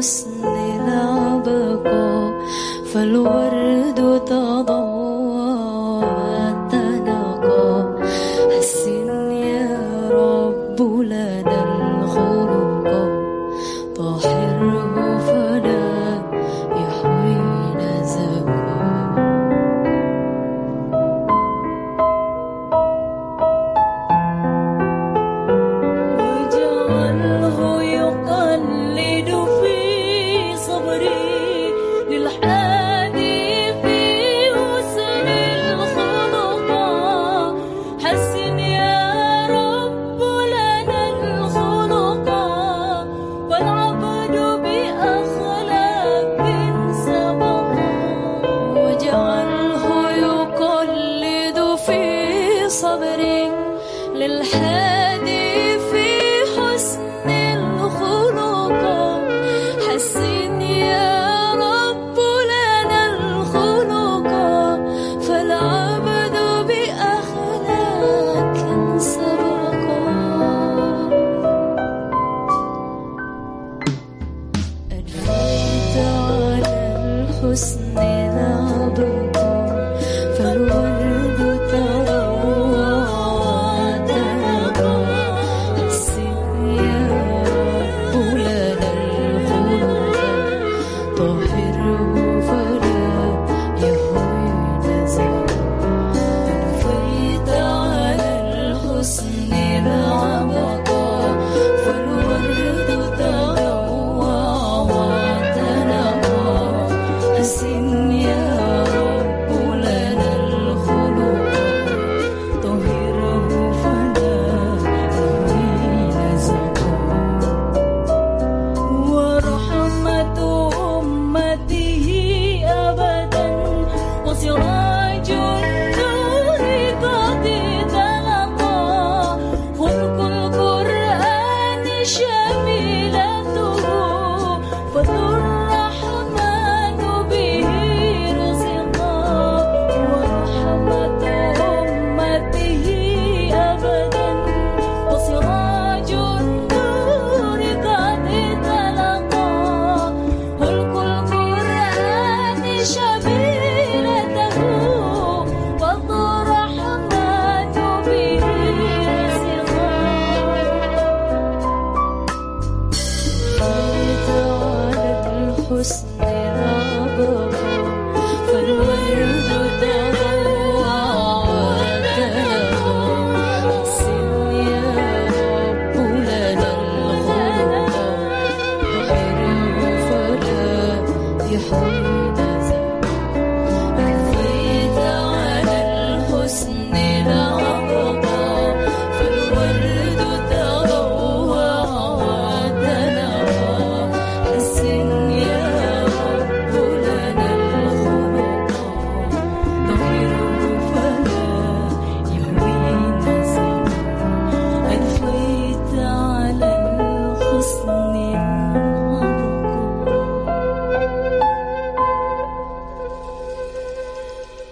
الحسن نبقى فالورد تضوى تنقى حسن يا رب لنا الخلق طه صبرك للحادي في حسن الخلق. حسن يا رب لنا الخلق. فالعبد بأخلاق سبق. أدفيت على الحسن